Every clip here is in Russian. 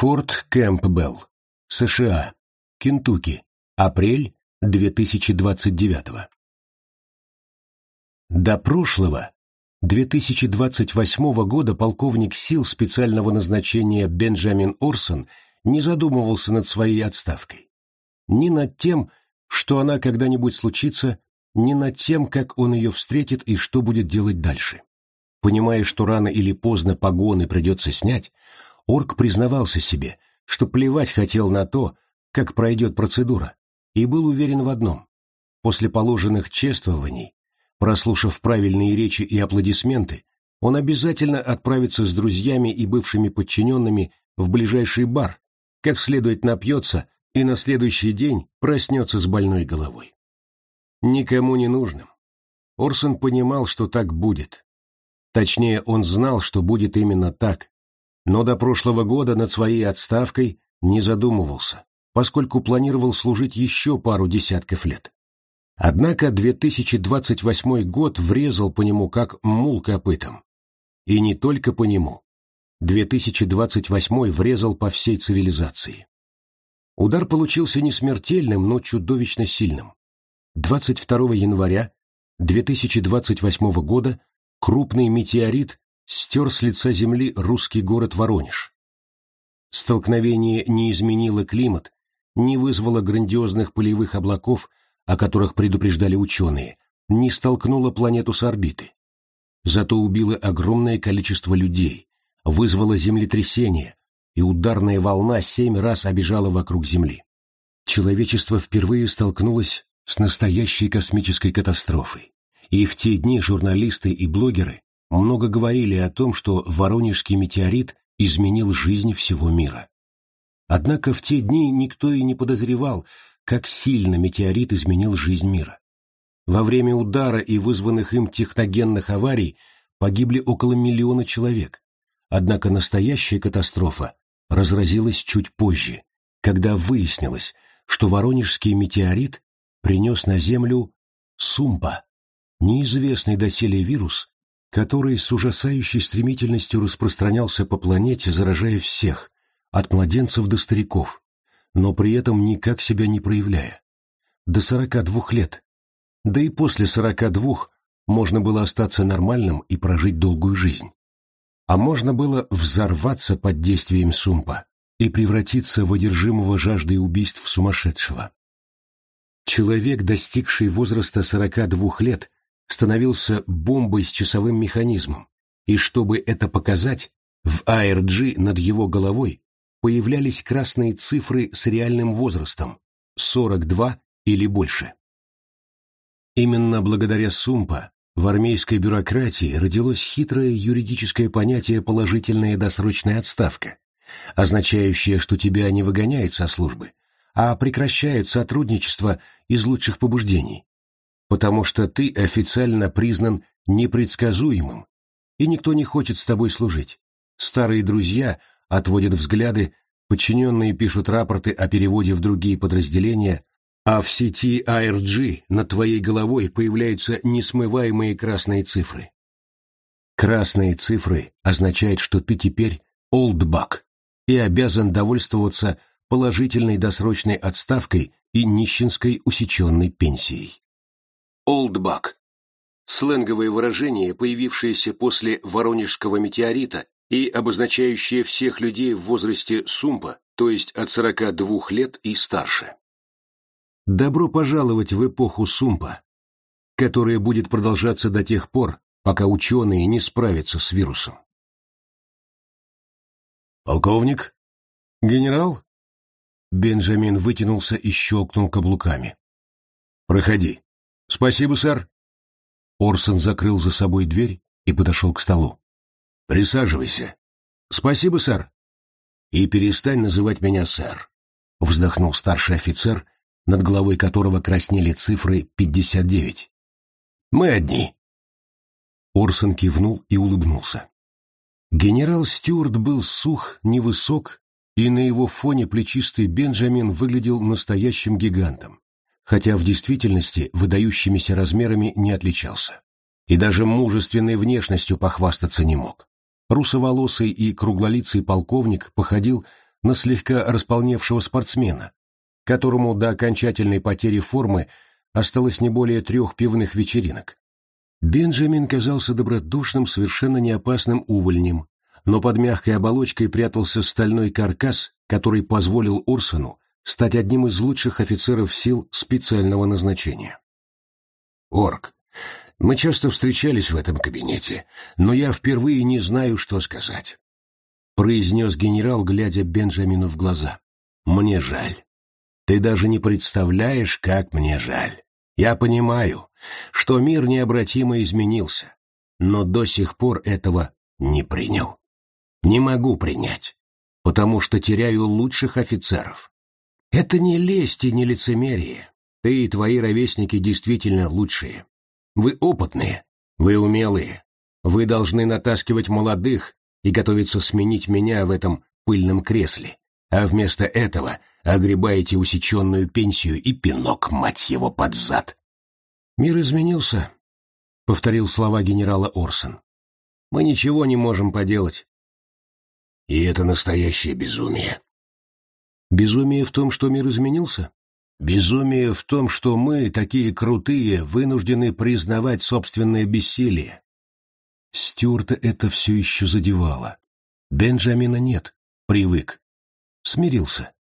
Форт Кэмпбелл, США, Кентукки, апрель 2029 До прошлого, 2028 года полковник сил специального назначения Бенджамин Орсон не задумывался над своей отставкой. Ни над тем, что она когда-нибудь случится, ни над тем, как он ее встретит и что будет делать дальше. Понимая, что рано или поздно погоны придется снять, Орк признавался себе, что плевать хотел на то, как пройдет процедура, и был уверен в одном. После положенных чествований, прослушав правильные речи и аплодисменты, он обязательно отправится с друзьями и бывшими подчиненными в ближайший бар, как следует напьется и на следующий день проснется с больной головой. Никому не нужным. Орсон понимал, что так будет. Точнее, он знал, что будет именно так, но до прошлого года над своей отставкой не задумывался, поскольку планировал служить еще пару десятков лет. Однако 2028 год врезал по нему как мул копытом. И не только по нему. 2028 врезал по всей цивилизации. Удар получился не смертельным, но чудовищно сильным. 22 января 2028 года крупный метеорит стер с лица земли русский город Воронеж. Столкновение не изменило климат, не вызвало грандиозных полевых облаков, о которых предупреждали ученые, не столкнуло планету с орбиты. Зато убило огромное количество людей, вызвало землетрясение, и ударная волна семь раз обежала вокруг Земли. Человечество впервые столкнулось с настоящей космической катастрофой. И в те дни журналисты и блогеры много говорили о том, что Воронежский метеорит изменил жизнь всего мира. Однако в те дни никто и не подозревал, как сильно метеорит изменил жизнь мира. Во время удара и вызванных им техногенных аварий погибли около миллиона человек. Однако настоящая катастрофа разразилась чуть позже, когда выяснилось, что Воронежский метеорит принес на Землю Сумпа, неизвестный доселе вирус, который с ужасающей стремительностью распространялся по планете, заражая всех, от младенцев до стариков, но при этом никак себя не проявляя. До 42 лет. Да и после 42 можно было остаться нормальным и прожить долгую жизнь. А можно было взорваться под действием сумпа и превратиться в одержимого жаждой убийств сумасшедшего. Человек, достигший возраста 42 лет, становился бомбой с часовым механизмом, и чтобы это показать, в ARG над его головой появлялись красные цифры с реальным возрастом – 42 или больше. Именно благодаря Сумпа в армейской бюрократии родилось хитрое юридическое понятие «положительная досрочная отставка», означающее, что тебя не выгоняют со службы, а прекращают сотрудничество из лучших побуждений, потому что ты официально признан непредсказуемым, и никто не хочет с тобой служить. Старые друзья отводят взгляды, подчиненные пишут рапорты о переводе в другие подразделения, а в сети ARG над твоей головой появляются несмываемые красные цифры. Красные цифры означают, что ты теперь олдбак и обязан довольствоваться положительной досрочной отставкой и нищенской усеченной пенсией. Олдбак. Сленговое выражение, появившееся после Воронежского метеорита и обозначающее всех людей в возрасте сумпа, то есть от 42 лет и старше. Добро пожаловать в эпоху сумпа, которая будет продолжаться до тех пор, пока ученые не справятся с вирусом. «Полковник? Генерал?» Бенджамин вытянулся и щелкнул каблуками. «Проходи». «Спасибо, сэр». Орсон закрыл за собой дверь и подошел к столу. «Присаживайся». «Спасибо, сэр». «И перестань называть меня сэр», — вздохнул старший офицер, над головой которого краснели цифры 59. «Мы одни». Орсон кивнул и улыбнулся. Генерал Стюарт был сух, невысок, и на его фоне плечистый Бенджамин выглядел настоящим гигантом хотя в действительности выдающимися размерами не отличался. И даже мужественной внешностью похвастаться не мог. Русоволосый и круглолицый полковник походил на слегка располневшего спортсмена, которому до окончательной потери формы осталось не более трех пивных вечеринок. Бенджамин казался добродушным, совершенно неопасным увольнем, но под мягкой оболочкой прятался стальной каркас, который позволил Орсону стать одним из лучших офицеров сил специального назначения. «Орк, мы часто встречались в этом кабинете, но я впервые не знаю, что сказать», — произнес генерал, глядя Бенджамину в глаза. «Мне жаль. Ты даже не представляешь, как мне жаль. Я понимаю, что мир необратимо изменился, но до сих пор этого не принял. Не могу принять, потому что теряю лучших офицеров. Это не лесть и не лицемерие. Ты и твои ровесники действительно лучшие. Вы опытные, вы умелые. Вы должны натаскивать молодых и готовиться сменить меня в этом пыльном кресле, а вместо этого огребаете усеченную пенсию и пинок, мать его, под зад. «Мир изменился», — повторил слова генерала Орсон. «Мы ничего не можем поделать». «И это настоящее безумие». «Безумие в том, что мир изменился?» «Безумие в том, что мы, такие крутые, вынуждены признавать собственное бессилие». Стюарта это все еще задевало. Бенджамина нет, привык. Смирился.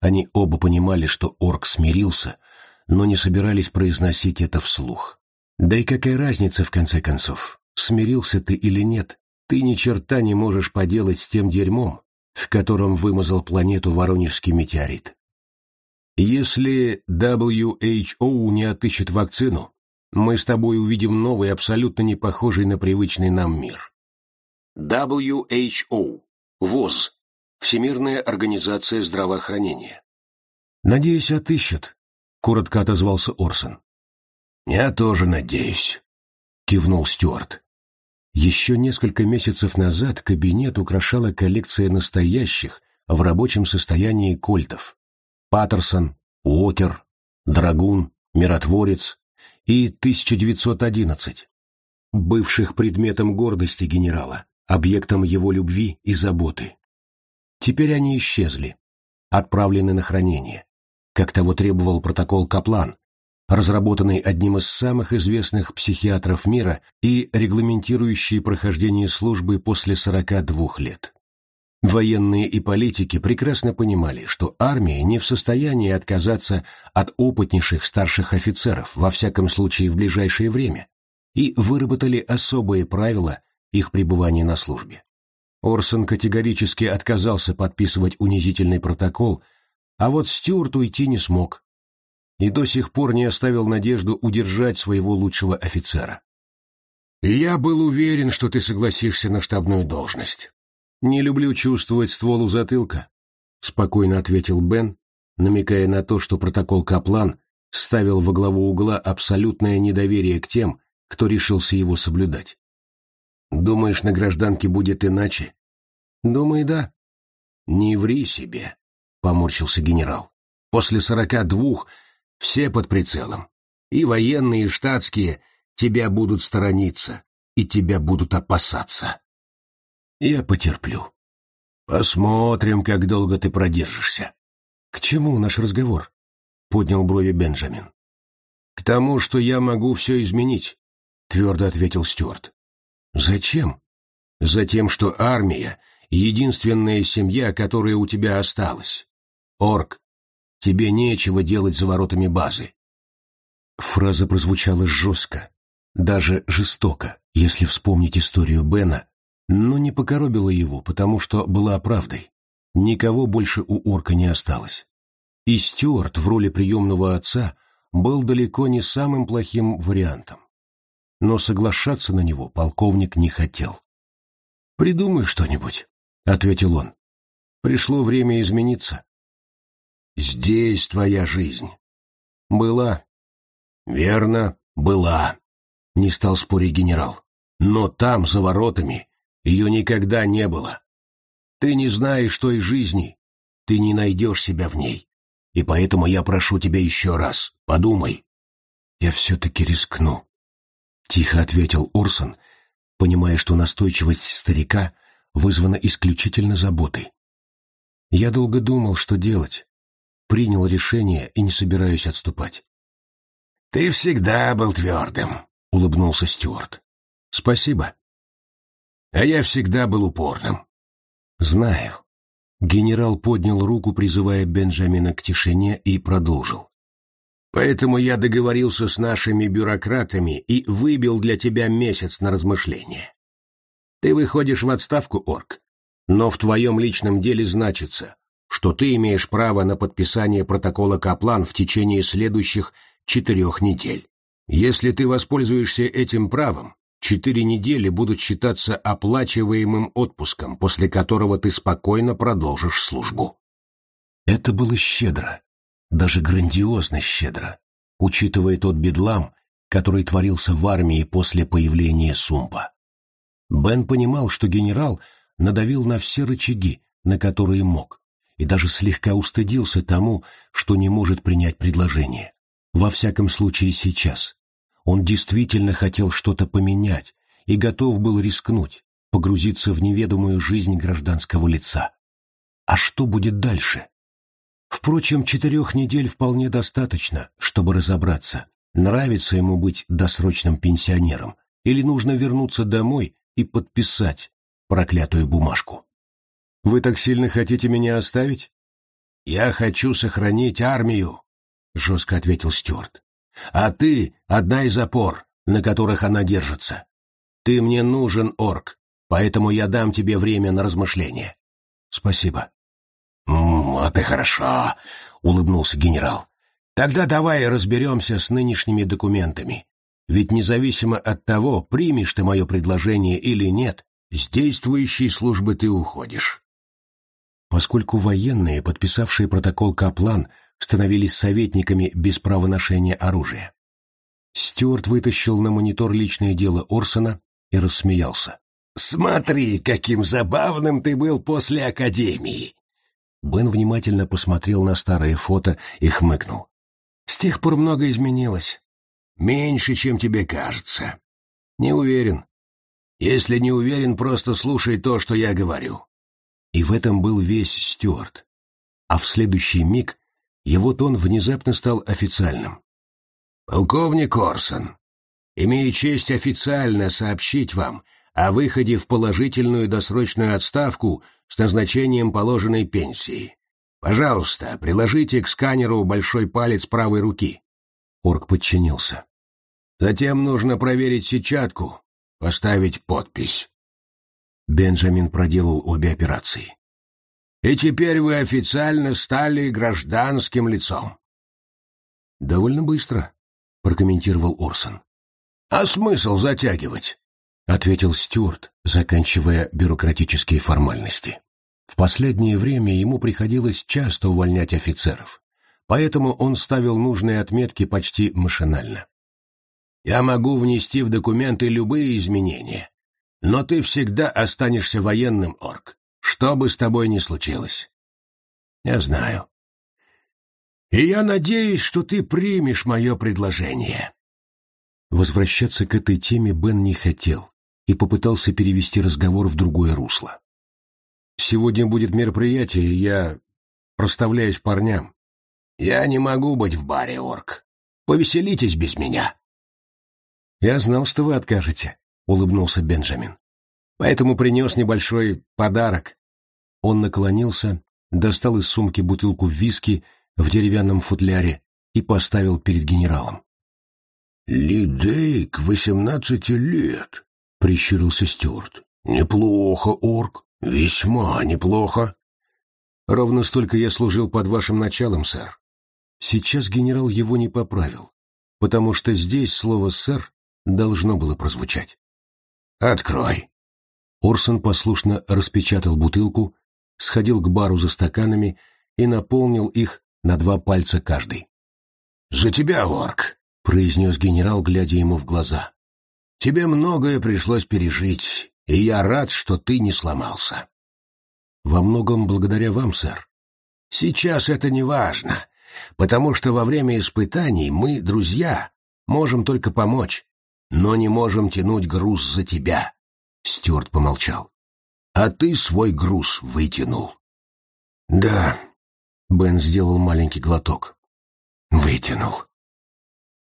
Они оба понимали, что орк смирился, но не собирались произносить это вслух. Да и какая разница, в конце концов, смирился ты или нет, ты ни черта не можешь поделать с тем дерьмом, в котором вымазал планету Воронежский метеорит. Если WHO не отыщет вакцину, мы с тобой увидим новый, абсолютно не похожий на привычный нам мир. WHO. ВОЗ. Всемирная организация здравоохранения. Надеюсь, отыщут, коротко отозвался Орсон. Я тоже надеюсь, кивнул Стюарт. Еще несколько месяцев назад кабинет украшала коллекция настоящих, в рабочем состоянии кольтов. Паттерсон, Уокер, Драгун, Миротворец и 1911, бывших предметом гордости генерала, объектом его любви и заботы. Теперь они исчезли, отправлены на хранение, как того требовал протокол Каплан, разработанный одним из самых известных психиатров мира и регламентирующий прохождение службы после 42 лет. Военные и политики прекрасно понимали, что армия не в состоянии отказаться от опытнейших старших офицеров, во всяком случае в ближайшее время, и выработали особые правила их пребывания на службе. Орсон категорически отказался подписывать унизительный протокол, а вот Стюарт уйти не смог, и до сих пор не оставил надежду удержать своего лучшего офицера. «Я был уверен, что ты согласишься на штабную должность. Не люблю чувствовать ствол у затылка», — спокойно ответил Бен, намекая на то, что протокол Каплан ставил во главу угла абсолютное недоверие к тем, кто решился его соблюдать. «Думаешь, на гражданке будет иначе?» «Думаю, да». «Не ври себе», — поморщился генерал. «После сорока двух все под прицелом. И военные, и штатские тебя будут сторониться, и тебя будут опасаться. Я потерплю. Посмотрим, как долго ты продержишься. К чему наш разговор? Поднял брови Бенджамин. К тому, что я могу все изменить, твердо ответил Стюарт. Зачем? Затем, что армия — единственная семья, которая у тебя осталась. Орк, Тебе нечего делать за воротами базы. Фраза прозвучала жестко, даже жестоко, если вспомнить историю Бена, но не покоробила его, потому что была правдой. Никого больше у орка не осталось. И Стюарт в роли приемного отца был далеко не самым плохим вариантом. Но соглашаться на него полковник не хотел. «Придумай что-нибудь», — ответил он. «Пришло время измениться». Здесь твоя жизнь. Была. Верно, была. Не стал спорить генерал. Но там, за воротами, ее никогда не было. Ты не знаешь той жизни. Ты не найдешь себя в ней. И поэтому я прошу тебя еще раз. Подумай. Я все-таки рискну. Тихо ответил Орсон, понимая, что настойчивость старика вызвана исключительно заботой. Я долго думал, что делать. Принял решение и не собираюсь отступать. «Ты всегда был твердым», — улыбнулся Стюарт. «Спасибо». «А я всегда был упорным». «Знаю». Генерал поднял руку, призывая Бенджамина к тишине, и продолжил. «Поэтому я договорился с нашими бюрократами и выбил для тебя месяц на размышление. Ты выходишь в отставку, Орк, но в твоем личном деле значится, что ты имеешь право на подписание протокола Каплан в течение следующих четырех недель. Если ты воспользуешься этим правом, четыре недели будут считаться оплачиваемым отпуском, после которого ты спокойно продолжишь службу. Это было щедро, даже грандиозно щедро, учитывая тот бедлам, который творился в армии после появления Сумпа. Бен понимал, что генерал надавил на все рычаги, на которые мог, и даже слегка устыдился тому, что не может принять предложение. Во всяком случае сейчас. Он действительно хотел что-то поменять и готов был рискнуть, погрузиться в неведомую жизнь гражданского лица. А что будет дальше? Впрочем, четырех недель вполне достаточно, чтобы разобраться, нравится ему быть досрочным пенсионером или нужно вернуться домой и подписать проклятую бумажку. «Вы так сильно хотите меня оставить?» «Я хочу сохранить армию», — жестко ответил Стюарт. «А ты — одна из опор, на которых она держится. Ты мне нужен, орк, поэтому я дам тебе время на размышление». «Спасибо». «Вот и хорошо», — улыбнулся генерал. «Тогда давай разберемся с нынешними документами. Ведь независимо от того, примешь ты мое предложение или нет, с действующей службы ты уходишь. Поскольку военные, подписавшие протокол Каплан, становились советниками без права ношения оружия. Стюарт вытащил на монитор личное дело Орсона и рассмеялся. «Смотри, каким забавным ты был после Академии!» Бен внимательно посмотрел на старые фото и хмыкнул. «С тех пор много изменилось. Меньше, чем тебе кажется. Не уверен. Если не уверен, просто слушай то, что я говорю. И в этом был весь Стюарт. А в следующий миг его тон внезапно стал официальным. «Полковник Орсон, имею честь официально сообщить вам о выходе в положительную досрочную отставку с назначением положенной пенсии. Пожалуйста, приложите к сканеру большой палец правой руки. Орк подчинился. «Затем нужно проверить сетчатку, поставить подпись». Бенджамин проделал обе операции. «И теперь вы официально стали гражданским лицом». «Довольно быстро», — прокомментировал Орсон. «А смысл затягивать?» — ответил Стюарт, заканчивая бюрократические формальности. В последнее время ему приходилось часто увольнять офицеров поэтому он ставил нужные отметки почти машинально. «Я могу внести в документы любые изменения, но ты всегда останешься военным, Орк, что бы с тобой ни случилось». «Я знаю. И я надеюсь, что ты примешь мое предложение». Возвращаться к этой теме Бен не хотел и попытался перевести разговор в другое русло. «Сегодня будет мероприятие, я проставляюсь парням. «Я не могу быть в баре, орк. Повеселитесь без меня». «Я знал, что вы откажете», — улыбнулся Бенджамин. «Поэтому принес небольшой подарок». Он наклонился, достал из сумки бутылку виски в деревянном футляре и поставил перед генералом. «Лидейк восемнадцати лет», — прищурился Стюарт. «Неплохо, орк, весьма неплохо». «Ровно столько я служил под вашим началом, сэр», Сейчас генерал его не поправил, потому что здесь слово «сэр» должно было прозвучать. «Открой!» Орсон послушно распечатал бутылку, сходил к бару за стаканами и наполнил их на два пальца каждый. «За тебя, Орк!» — произнес генерал, глядя ему в глаза. «Тебе многое пришлось пережить, и я рад, что ты не сломался». «Во многом благодаря вам, сэр». «Сейчас это не важно потому что во время испытаний мы, друзья, можем только помочь, но не можем тянуть груз за тебя. Стюарт помолчал. А ты свой груз вытянул. Да, Бен сделал маленький глоток. Вытянул.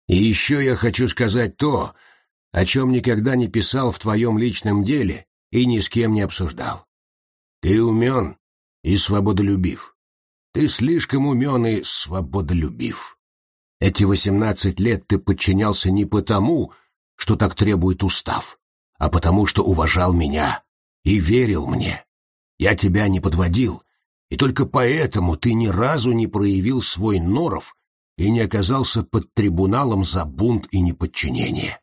И еще я хочу сказать то, о чем никогда не писал в твоем личном деле и ни с кем не обсуждал. Ты умен и свободолюбив. Ты слишком умен и свободолюбив. Эти восемнадцать лет ты подчинялся не потому, что так требует устав, а потому что уважал меня и верил мне. Я тебя не подводил, и только поэтому ты ни разу не проявил свой норов и не оказался под трибуналом за бунт и неподчинение.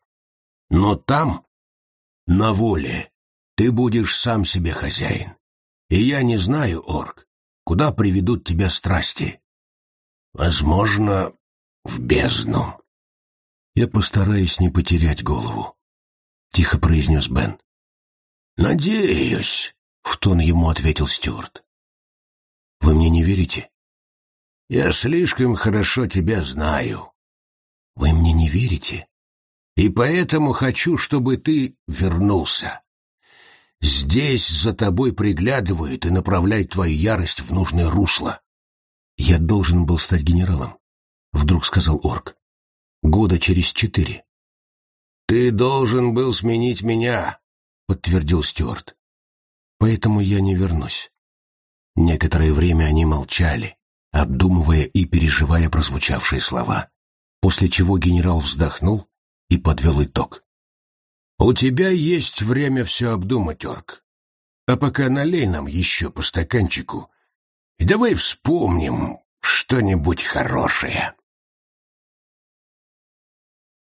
Но там, на воле, ты будешь сам себе хозяин. И я не знаю, Орк, куда приведут тебя страсти. Возможно, в бездну. Я постараюсь не потерять голову, — тихо произнес Бен. Надеюсь, — в тон ему ответил Стюарт. Вы мне не верите? Я слишком хорошо тебя знаю. Вы мне не верите? И поэтому хочу, чтобы ты вернулся. Здесь за тобой приглядывают и направляют твою ярость в нужное русло. Я должен был стать генералом, — вдруг сказал Орк. Года через четыре. Ты должен был сменить меня, — подтвердил Стюарт. Поэтому я не вернусь. Некоторое время они молчали, обдумывая и переживая прозвучавшие слова, после чего генерал вздохнул и подвел итог. «У тебя есть время все обдумать, Орк. А пока налей нам еще по стаканчику, и давай вспомним что-нибудь хорошее».